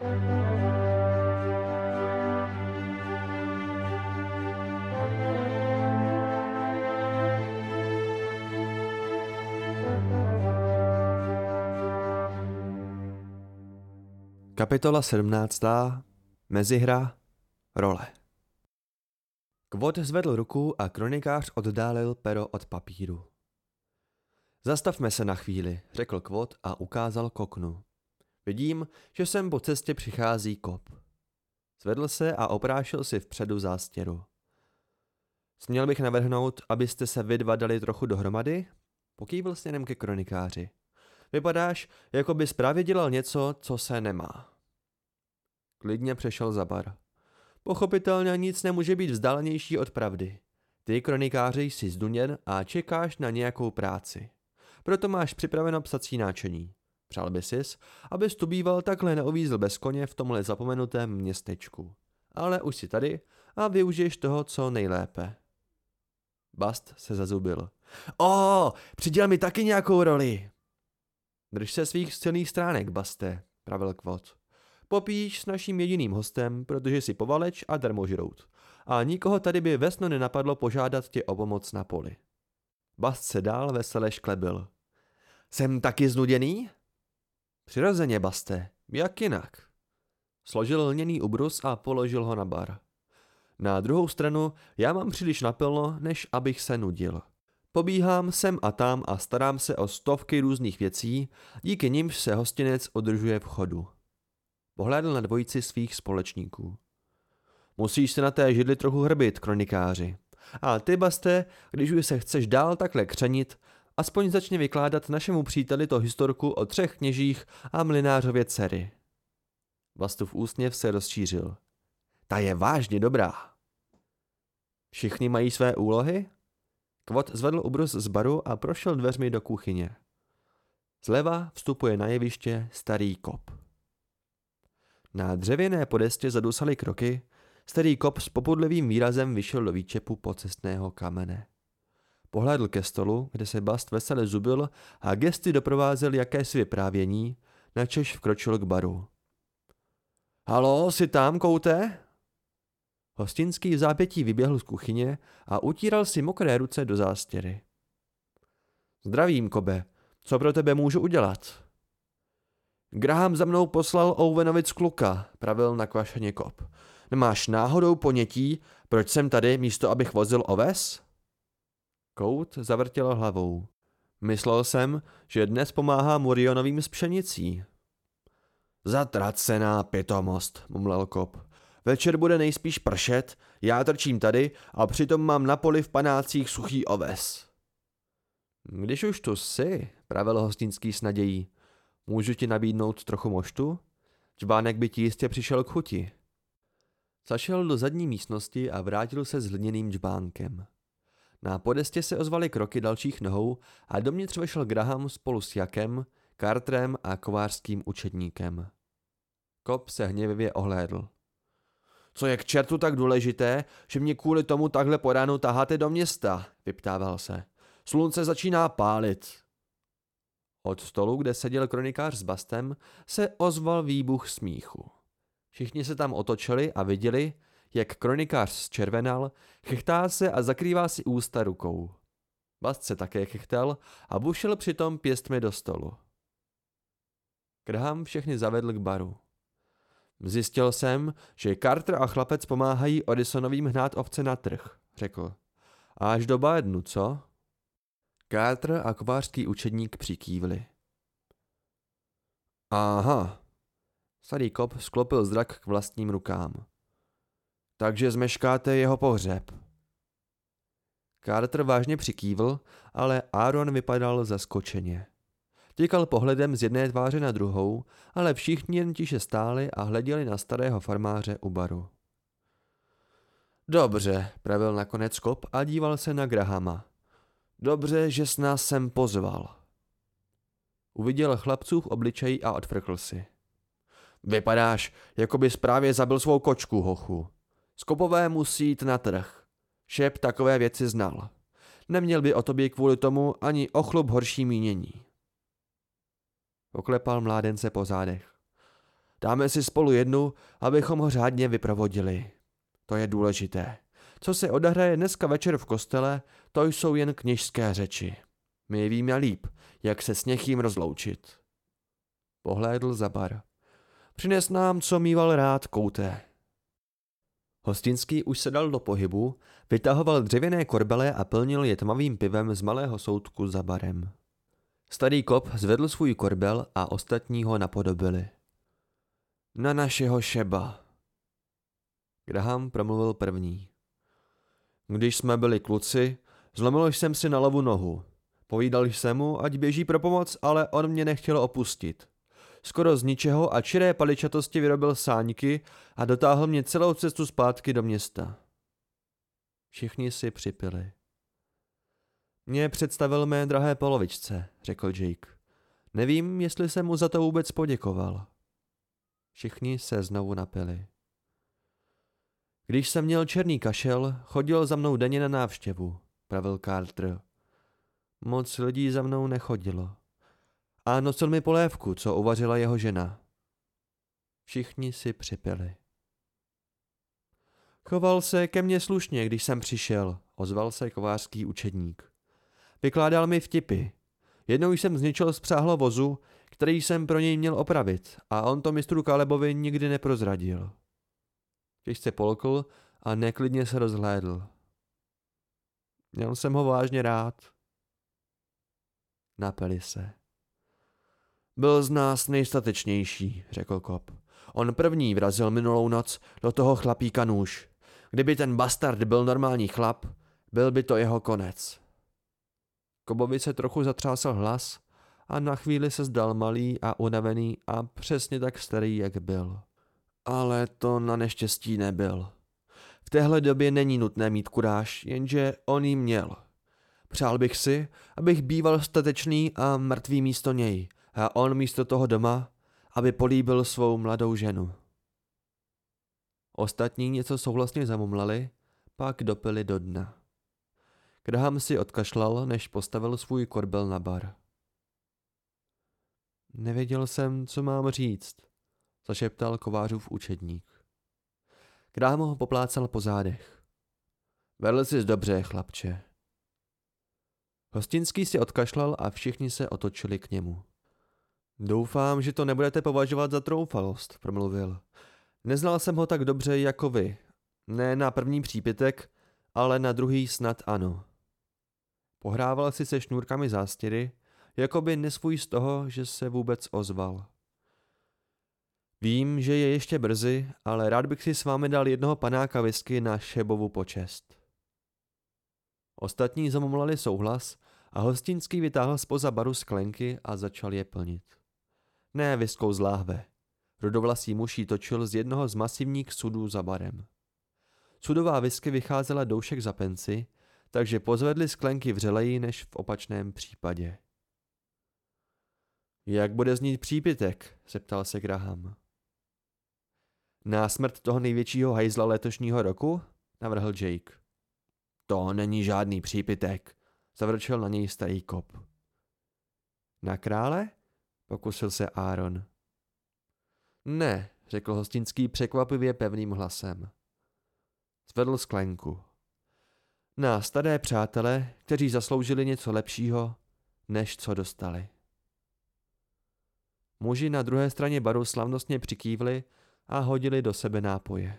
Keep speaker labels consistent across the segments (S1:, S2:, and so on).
S1: Kapitola 17. Mezihra Role Kvot zvedl ruku a kronikář oddálil pero od papíru. Zastavme se na chvíli, řekl Kvot a ukázal k oknu. Vidím, že sem po cestě přichází kop. Zvedl se a oprášil si vpředu zástěru. Směl bych navrhnout, abyste se vy dva dali trochu dohromady? Pokývil směrem ke kronikáři. Vypadáš, jako bys právě dělal něco, co se nemá. Klidně přešel za bar. Pochopitelně nic nemůže být vzdálenější od pravdy. Ty, kronikáři, jsi zduněn a čekáš na nějakou práci. Proto máš připraveno psací náčení. Přál by sis, abys tu býval takhle neuvízl bez koně v tomhle zapomenutém městečku. Ale už si tady a využiješ toho, co nejlépe. Bast se zazubil. O, přiděl mi taky nějakou roli. Drž se svých silných stránek, Baste, pravil Kvot. Popíš s naším jediným hostem, protože jsi povaleč a darmožrout. A nikoho tady by vesno nenapadlo požádat tě o pomoc na poli. Bast se dál vesele šklebil. Jsem taky znuděný? Přirozeně, Baste, jak jinak? Složil lněný ubrus a položil ho na bar. Na druhou stranu, já mám příliš napilno, než abych se nudil. Pobíhám sem a tam a starám se o stovky různých věcí, díky nimž se hostinec održuje v chodu. Pohlédl na dvojici svých společníků. Musíš se na té židli trochu hrbit, kronikáři. A ty, Baste, když už se chceš dál takhle křenit, aspoň začně vykládat našemu příteli to historku o třech kněžích a mlinářově dcery. Bastův úsměv se rozšířil. Ta je vážně dobrá. Všichni mají své úlohy? Kvot zvedl ubrus z baru a prošel dveřmi do kuchyně. Zleva vstupuje na jeviště starý kop. Na dřevěné podestě zadusaly kroky, starý kop s popudlivým výrazem vyšel do výčepu pocestného kamene. Pohlédl ke stolu, kde se Bast vesele zubil a gesty doprovázel jakési vyprávění, načež vkročil k baru. Halo, jsi tam, koute? Hostinský v zápětí vyběhl z kuchyně a utíral si mokré ruce do zástěry. Zdravím, Kobe. Co pro tebe můžu udělat? Graham za mnou poslal Owenovic kluka, pravil nakvašeně kop. Nemáš náhodou ponětí, proč jsem tady místo abych vozil oves? Kout zavrtěl hlavou. Myslel jsem, že dnes pomáhá Murionovým s pšenicí. Zatracená pitomost, mumlel kop. Večer bude nejspíš pršet, já trčím tady a přitom mám na poli v panácích suchý oves. Když už tu jsi, pravil hostinský s nadějí, můžu ti nabídnout trochu moštu? Čbánek by ti jistě přišel k chuti. Zašel do zadní místnosti a vrátil se s hliněným džbánkem. Na podestě se ozvaly kroky dalších nohou a dovnitř vešel Graham spolu s Jakem, Carterem a kovářským učedníkem. Kop se hněvivě ohlédl. Co je k čertu tak důležité, že mě kvůli tomu takhle po ránu taháte do města, vyptával se. Slunce začíná pálit. Od stolu, kde seděl kronikář s Bastem, se ozval výbuch smíchu. Všichni se tam otočili a viděli, jak kronikář zčervenal, chechtá se a zakrývá si ústa rukou. Bast se také chechtel a bušil přitom pěstmi do stolu. Graham všechny zavedl k baru. Zjistil jsem, že Carter a chlapec pomáhají Odisonovým hnát ovce na trh, řekl. A až do bádnu, co? Carter a kovářský učedník přikývli. Aha. Starý kop sklopil zrak k vlastním rukám. Takže zmeškáte jeho pohřeb. Carter vážně přikývl, ale Aaron vypadal zaskočeně. Těkal pohledem z jedné tváře na druhou, ale všichni jen tiše stáli a hleděli na starého farmáře u baru. Dobře, pravil nakonec kop a díval se na Grahama. Dobře, že s nás sem pozval. Uviděl chlapců v obličeji a odfrkl si. Vypadáš, jako bys právě zabil svou kočku, hochu. Skopové musí jít na trh. Šep takové věci znal. Neměl by o tobě kvůli tomu ani o chlup horší mínění. Oklepal mládence po zádech. Dáme si spolu jednu, abychom ho řádně vyprovodili. To je důležité. Co se odehraje dneska večer v kostele, to jsou jen kněžské řeči. My víme líp, jak se s někým rozloučit. Pohlédl za bar. Přines nám, co mýval rád kouté. Hostinský už se dal do pohybu, vytahoval dřevěné korbele a plnil je tmavým pivem z malého soudku za barem. Starý kop zvedl svůj korbel a ostatní ho napodobili. Na našeho šeba. Graham promluvil první. Když jsme byli kluci, zlomil jsem si na levu nohu. Povídal jsem mu, ať běží pro pomoc, ale on mě nechtěl opustit. Skoro z ničeho a čiré paličatosti vyrobil sáňky a dotáhl mě celou cestu zpátky do města. Všichni si připili. Mě představil mé drahé polovičce, řekl Jake. Nevím, jestli jsem mu za to vůbec poděkoval. Všichni se znovu napili. Když jsem měl černý kašel, chodil za mnou denně na návštěvu, pravil Carter. Moc lidí za mnou nechodilo. A nosil mi polévku, co uvařila jeho žena. Všichni si připili. Choval se ke mně slušně, když jsem přišel, ozval se kovářský učedník. Vykládal mi vtipy. Jednou jsem zničil spřáhlo vozu, který jsem pro něj měl opravit a on to mistru Kalebovi nikdy neprozradil. Těžce polkl a neklidně se rozhlédl. Měl jsem ho vážně rád. Napeli se. Byl z nás nejstatečnější, řekl kop. On první vrazil minulou noc do toho chlapíka nůž. Kdyby ten bastard byl normální chlap, byl by to jeho konec. Kobovi se trochu zatřásal hlas a na chvíli se zdal malý a unavený a přesně tak starý, jak byl. Ale to na neštěstí nebyl. V téhle době není nutné mít kuráž, jenže on jí měl. Přál bych si, abych býval statečný a mrtvý místo něj a on místo toho doma, aby políbil svou mladou ženu. Ostatní něco souhlasně zamumlali, pak dopili do dna. Graham si odkašlal, než postavil svůj korbel na bar. Nevěděl jsem, co mám říct, zašeptal kovářův učedník. Graham ho poplácal po zádech. Vedl jsi dobře, chlapče. Hostinský si odkašlal a všichni se otočili k němu. Doufám, že to nebudete považovat za troufalost, promluvil. Neznal jsem ho tak dobře jako vy. Ne na první přípitek, ale na druhý snad ano. Pohrával si se šnůrkami zástěry, jako by nesvůj z toho, že se vůbec ozval. Vím, že je ještě brzy, ale rád bych si s vámi dal jednoho panáka whisky na šebovu počest. Ostatní zamumlali souhlas a hostinský vytáhl spoza baru sklenky a začal je plnit. Ne viskou z láhve. Rudovlasý muž jí točil z jednoho z masivních sudů za barem. Sudová whisky vycházela doušek za penci, takže pozvedli sklenky vřeleji než v opačném případě. Jak bude znít přípitek? zeptal se Graham. Na smrt toho největšího hajzla letošního roku? navrhl Jake. To není žádný přípitek, zavrčel na něj starý kop. Na krále? Pokusil se Aaron. Ne, řekl hostinský překvapivě pevným hlasem. Zvedl sklenku. Na staré přátele, kteří zasloužili něco lepšího, než co dostali. Muži na druhé straně baru slavnostně přikývli a hodili do sebe nápoje.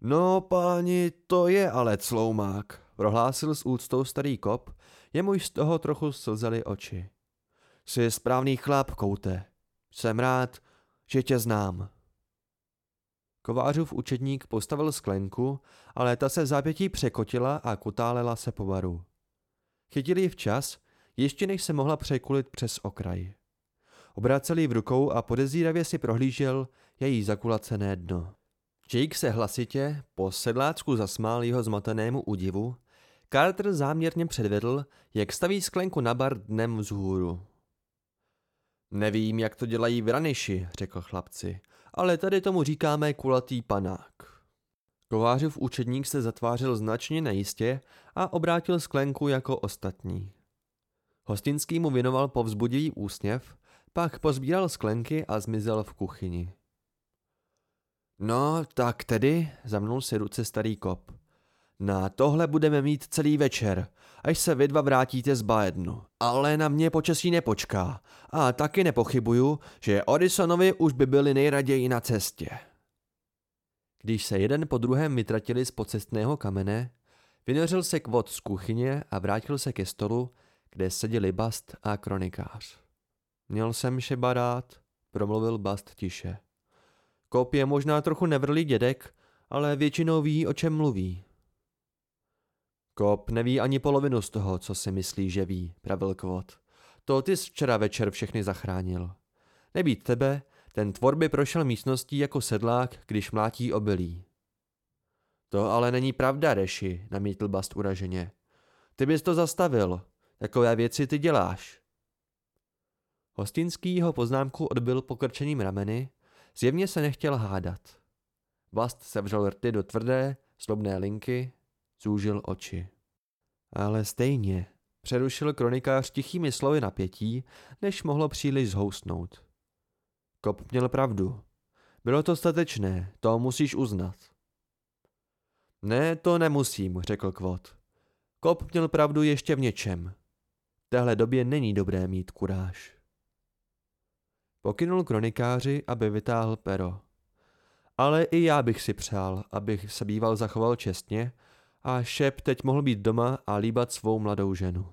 S1: No, páni, to je ale cloumák, prohlásil s úctou starý kop, jemuž z toho trochu slzely oči. Jsi správný chlap, koute. Jsem rád, že tě znám. Kovářův učedník postavil sklenku, ale ta se zápětí překotila a kutálela se po baru. Chytili ji včas, ještě než se mohla překulit přes okraj. Obracel ji v rukou a podezíravě si prohlížel její zakulacené dno. Jake se hlasitě po sedlácku zasmál jeho zmatenému údivu. Carter záměrně předvedl, jak staví sklenku na bar dnem vzhůru. Nevím, jak to dělají v Raniši, řekl chlapci, ale tady tomu říkáme kulatý panák. Kovářův učedník se zatvářil značně nejistě a obrátil sklenku jako ostatní. Hostinský mu věnoval povzbudivý úsměv, Pak pozbíral sklenky a zmizel v kuchyni. No, tak tedy, zamnul si ruce starý kop. Na tohle budeme mít celý večer, až se vy dva vrátíte z Baednu. Ale na mě počasí nepočká. A taky nepochybuju, že Odisonovi už by byli nejraději na cestě. Když se jeden po druhém vytratili z pocestného kamene, vynořil se kvot z kuchyně a vrátil se ke stolu, kde seděli Bast a kronikář. Měl jsem šeba rád, promluvil Bast tiše. Kop je možná trochu nevrlý dědek, ale většinou ví, o čem mluví. Kop neví ani polovinu z toho, co si myslí, že ví, pravil Kvot. To ty jsi včera večer všechny zachránil. Nebýt tebe, ten tvor by prošel místností jako sedlák, když mlátí obilí. To ale není pravda, Reši, namítl Bast uraženě. Ty bys to zastavil. Takové věci ty děláš. Hostinský jeho poznámku odbil pokrčeným rameny, zjevně se nechtěl hádat. Bast sevřel rty do tvrdé, slobné linky, zúžil oči. Ale stejně, přerušil kronikář tichými slovy napětí, než mohlo příliš zhousnout. Kop měl pravdu. Bylo to statečné, to musíš uznat. Ne, to nemusím, řekl Kvot. Kop měl pravdu ještě v něčem. V téhle době není dobré mít kuráž. Pokynul kronikáři, aby vytáhl pero. Ale i já bych si přál, abych se býval zachoval čestně a šep teď mohl být doma a líbat svou mladou ženu.